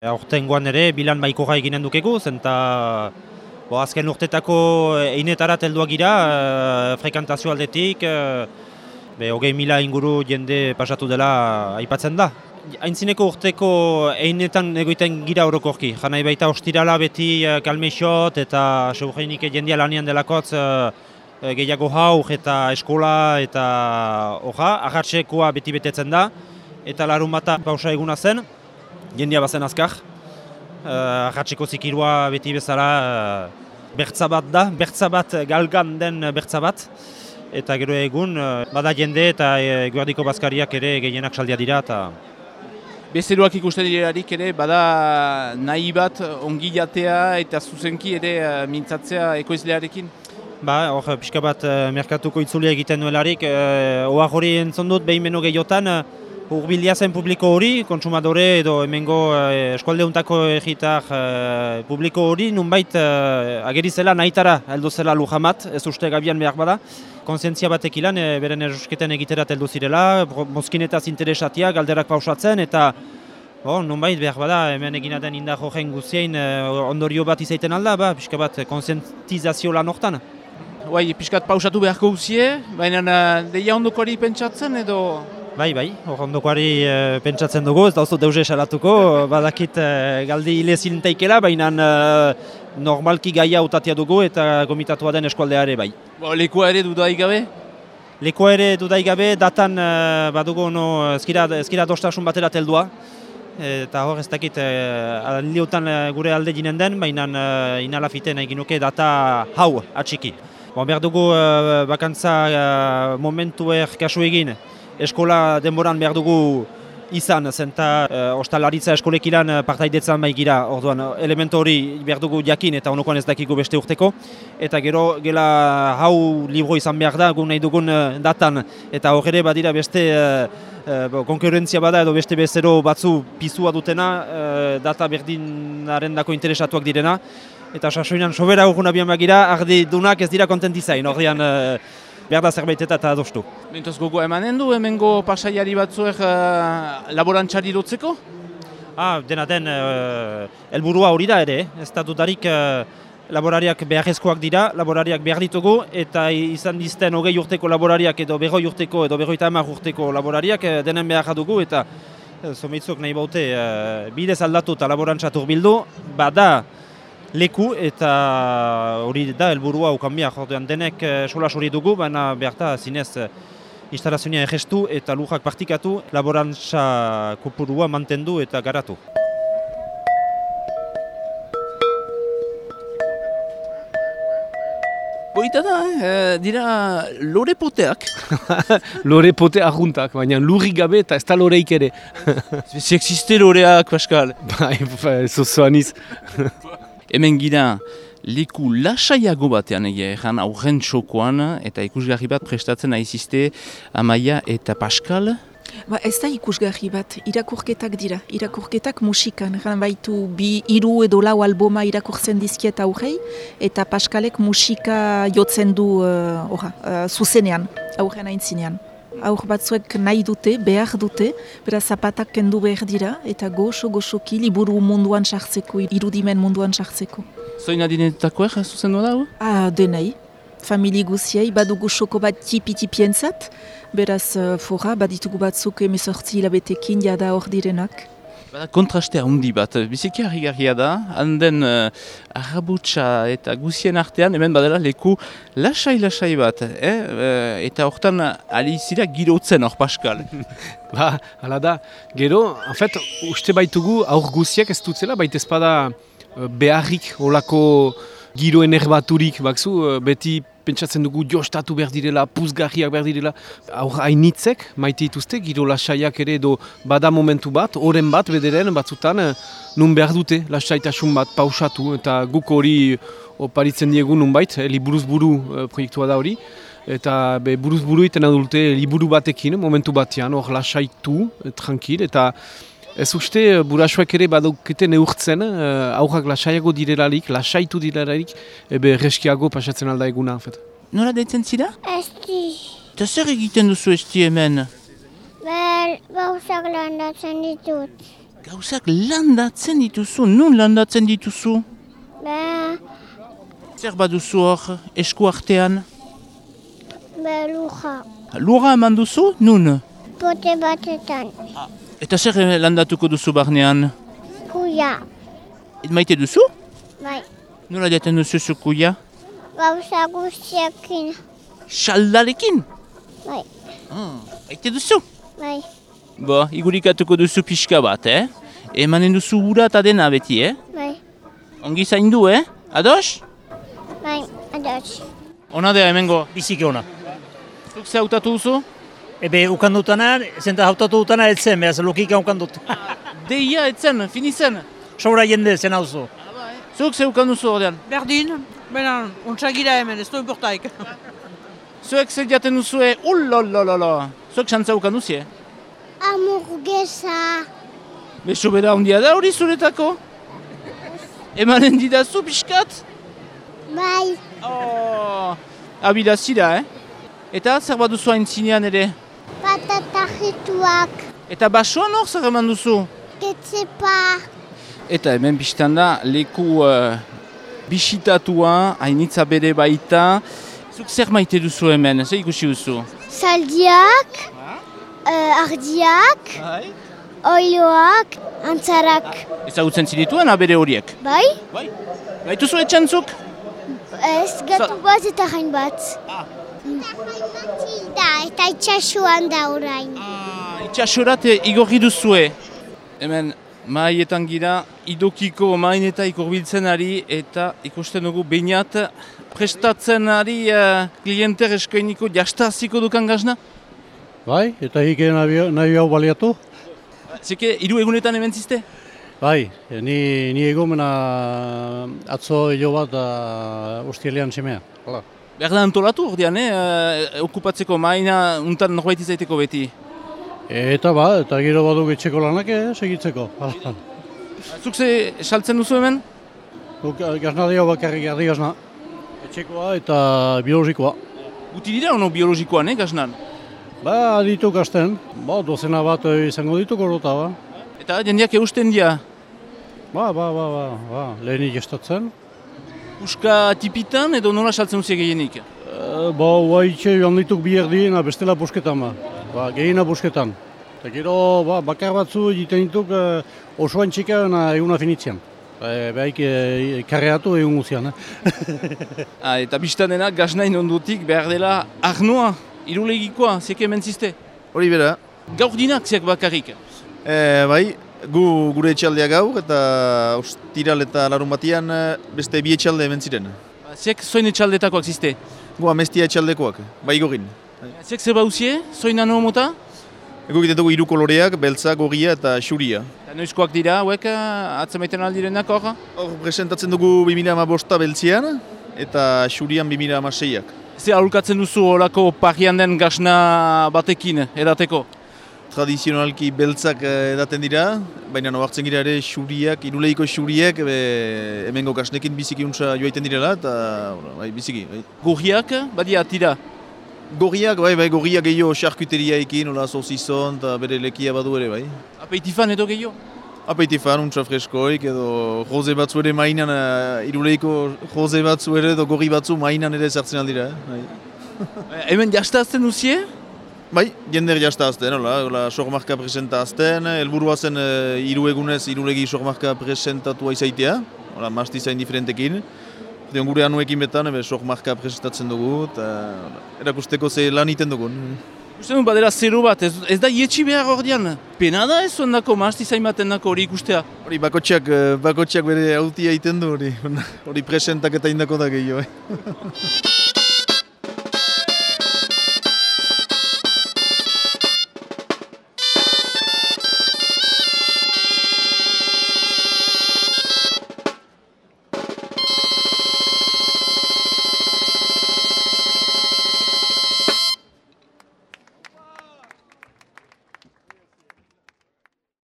Horten guan ere, bilan baiko gai ginen dukegu, zenta bo, azken urtetako einetarat helduak gira, e, frekantazio aldetik, e, be, hogei mila inguru jende pasatu dela aipatzen da. Aintzineko urteko einetan egoiten gira orokorki, janai baita ostirala beti kalmeixot eta seurreinik jendia lanian delakotz e, gehiago haur eta eskola eta hoja, ahartzekoa beti betetzen da, eta larun bata pausa eguna zen, jendia bazen azkar. Uh, Arratxeko zikirua beti bezala uh, bertza bat da, bertza bat galgan den bertza bat. Eta gero egun, uh, bada jende eta guardiko bazkariak ere gehienak saldia dira. Eta... Bezeroak ikusten direlarik ere, bada nahi bat ongi jatea eta zuzenki ere mintzatzea ekoizlearekin? Ba, hor, pixka bat merkatuko itzulia egiten duelarik, uh, oa hori entzon dut behin meno gehiotan, Urbilia zen publiko hori, kontsumadore edo hemengo eh, eskualdeuntako egitar eh, publiko hori, nunbait eh, agerizela nahitara heldu zela lujamat, ez uste gabian behar bada. Konsientzia batek ilan, eh, beren erusketen egiterat heldu zirela, mozkinetaz interesatia, galderak pausatzen, eta oh, nunbait behar bada, hemen egina den indar horren guzien eh, ondorio bat izaiten alda, ba, pixka bat konsientizazio lan hortan. Bai, pixkat pausatu beharko guzie, baina uh, deia ondoko pentsatzen edo... Bai, bai, hor ondokoari e, pentsatzen dugu, ez da oso deuze esalatuko, badakit e, galdi hile zilintaikela, baina e, normalki gaia utatia dugu eta gomitatua den eskualdeare bai. Bo, lekua ere dudaik gabe? Lekua ere dudaik gabe, datan e, badugu no, ezkira, ezkira dostasun batera teldua. Eta hor ez dakit, e, gure alde ginen den, baina e, inalafiten egin nuke data hau atxiki. Bon, behar dugu e, bakantza e, momentu kasu egin, eskola denboran behar dugu izan, zenta e, ostalaritza eskolekilan eh, partaidetzan bai gira, orduan elementu hori behar dugu jakin eta honokoan ez dakiko beste urteko. Eta gero, gela hau libro izan behar da, gu nahi dugun eh, datan, eta horre badira beste e, konkurrentzia bada edo beste bezero batzu pizua dutena, data berdinaren dako interesatuak direna. Eta sasoinan sobera urgun abian bagira, ardi dunak ez dira kontentizain, ordean behar da zerbait eta adostu. Bentoz gogo emanen du, hemengo pasaiari batzuek uh, laborantxari dutzeko? Ah, dena den, uh, elburua hori da ere, ez da dutarik uh, laborariak beharrezkoak dira, laborariak behar ditugu, eta izan dizten hogei urteko laborariak edo berroi urteko edo berroi eta urteko laborariak denen behar dugu, eta uh, nahi baute uh, bidez aldatu eta laborantzatur bildu, bada, leku eta hori da helburua ukanbia jordean denek eh, solas hori dugu, baina behar zinez eh, instalazioa egestu eta lujak partikatu, laborantza kopurua mantendu eta garatu. Boita da, eh, dira lorepoteak. lorepote arruntak, baina lurrik gabe eta ez da loreik ere. Si existe loreak, Pascal. Bai, bai, zozoan iz. hemen gira leku lasaiago batean egia erran aurren txokoan eta ikusgarri bat prestatzen aizizte Amaia eta Pascal. Ba, ez da ikusgarri bat, irakurketak dira, irakurketak musikan, erran baitu bi iru edo lau alboma irakurtzen dizkiet aurrei, eta Pascalek musika jotzen du uh, uh, zuzenean, aurren aintzinean. Aur batzuek nahi dute, behar dute, bera zapatak kendu behar dira, eta goxo-goxoki liburu munduan sartzeko, irudimen munduan sartzeko. Zoin adinetako er, zuzen da? Ah, denei. Famili guziei, badugu soko bat tipi-tipientzat, beraz, uh, fora, baditugu batzuk emezortzi hilabetekin jada hor direnak. Bada kontrastea hundi bat, biziki harri da, handen uh, arrabutsa eta guzien artean, hemen badela leku lasai-lasai bat, eh? Uh, eta hortan alizira girotzen hor Pascal. ba, hala da, gero, en fait, uste baitugu aur guziak ez dutzela, baita ezpada uh, beharrik olako giro enerbaturik, bakzu, uh, beti pentsatzen dugu jostatu behar direla, puzgarriak behar direla. Aur hainitzek, maite dituzte, giro lasaiak ere edo bada momentu bat, oren bat bederen batzutan, eh, nun behar dute lasaitasun bat pausatu, eta guk hori oparitzen diegu nun bait, eh, liburuz buru eh, proiektua da hori. Eta be, buruz buru iten adulte liburu batekin, momentu batean, hor lasaitu, tranquil, eta Ez uste, burasuak ere badukete neurtzen, uh, aurrak lasaiago direlarik, lasaitu direlarik, ebe reskiago pasatzen alda eguna. Fet. Nola deitzen zira? Esti. Eta zer egiten duzu esti hemen? Ber, gauzak landatzen ditut. gauzak landatzen dituzu, nun landatzen dituzu? Ba, Zer baduzu hor esku artean? ba luja. Lura eman duzu, nun? Pote batetan. Eta zer eh, landatuko duzu barnean? Kuia. Et maite duzu? Bai. Nola jaten duzu zukuia? Gauza guztiakin. Xaldarekin? Bai. Ah, maite duzu? Bai. Bo, igurikatuko duzu pixka bat, eh? Emanen duzu ura eta dena beti, eh? Bai. Ongi zaindu, eh? Ados? Bai. Ados. Ona da hemengo. biziki ona. Zuk ze hautatu duzu? Ebe ukan dutana, zenta hautatu dutana etzen, behaz lukika ukan dut. Deia, etzen, finizen. Saura jende zen hau zu. Zuk ze ukan duzu ordean? Berdin, baina untsagira hemen, ez du importaik. Zuek ze jaten duzue, ullolololo. Zuek xantza ukan duzie? Amurgesa. Beso bera handia da hori zuretako? Emanen didazu pixkat? Bai. Oh, abila zira, eh? Eta zer bat duzu hain zinean ere? Patata jituak. Eta basoan hor zer eman duzu? Ketzepa. Eta hemen biztan da, leku uh, bisitatua, hainitza bere baita. Zuk zer maite duzu hemen, zer ikusi duzu? Zaldiak. Uh, ardiak. Bai. Oiloak. Antzarak. Ezagutzen zitituen abere horiek. Bai. Baituzu etxantzuk? Ez gatu bat eta jain bat. Da, eta itxasuan da orain. Ah, itxasorat eh, igorri duzue. Hemen, maietan gira, idokiko maineta ikorbiltzen ari eta ikusten dugu bainat prestatzen ari uh, klienter eskoiniko jastaziko dukan gazna. Bai, eta hike nahi, nahi hau baliatu. Zeke, hiru egunetan hemen ziste? Bai, ni, ni egomena atzo hilo bat uh, ustielean semea. Hala. Behar da antolatu ordean, eh? eh, okupatzeko maina untan norbait izaiteko beti. Eta ba, eta gero badu etxeko lanak eh, segitzeko. Zuk ze saltzen duzu hemen? Guk eh, gazna dio bakarrik garri gazna. Etxekoa eta biologikoa. Guti dira ono biologikoan, eh, gaznan? Ba, aditu gazten. Ba, dozena bat eh, izango ditu gorota, ba. Eta jendeak eusten dira, Ba, ba, ba, ba, ba. lehenik estatzen. Uska tipitan edo nola saltzen duzia gehienik? E, ba, huaitxe joan dituk bi erdiena bestela busketan ba. Ba, gehiena busketan. Eta gero, ba, bakar batzu egiten dituk e, osoan txikan eguna finitzean. E, Behaik e, karreatu egun guzian, eh? Ah, eta biztan dena gaznain ondutik behar dela arnoa, irulegikoa, ziek hemen ziste. Hori bera, Gaur dinak ziak bakarrik. e, bai, gu gure etxaldea gaur eta ostiral eta larun batian e, beste bi etxalde hemen ziren. Ziek zoin etxaldetakoak ziste. Gu amestia etxaldekoak, bai gorin. Ziek zer bauzie, zoin nano mota? Egu egiten dugu hiru koloreak, beltza, gorria eta xuria. Eta noizkoak dira, hauek, atzamaiten aldirenak hor? Hor presentatzen dugu 2008 beltzian eta xurian 2006ak. Ze aholkatzen duzu horako parian den gazna batekin edateko? Tradizionalki beltzak eh, edaten dira, baina noartzen gira ere xuriak, iruleiko xuriek, be, hemengo kasnekin biziki untsa joaiten direla eta bai, biziki. Bai. Gurriak, badia tira. Gorriak, bai, bai, gorriak gehiago charkuteriaekin, hola sosizon eta bere lekia badu ere, bai. Apeitifan edo gehiago? Apeitifan, untsa freskoik, edo jose batzu ere mainan, uh, iruleiko jose batzu ere, edo gorri batzu mainan ere sartzen aldira, eh? bai. Eh, Hemen jastazten duzie? Bai, jender jasta azten, hola, hola, sormarka presenta azten, helburua zen uh, hiru egunez irulegi sormarka presentatua izaitea, hola, mastizain diferentekin. Dion gure anuekin betan, ebe, sormarka presentatzen dugu, eta erakusteko ze lan iten dugun. Uste du badera zero bat, ez, ez da ietxi behar ordean. Pena da ez ondako mastizain baten dako hori ikustea. Hori bakotxak, eh, bakotxak bere autia egiten du hori, hori presentak eta indako da gehiago. Eh?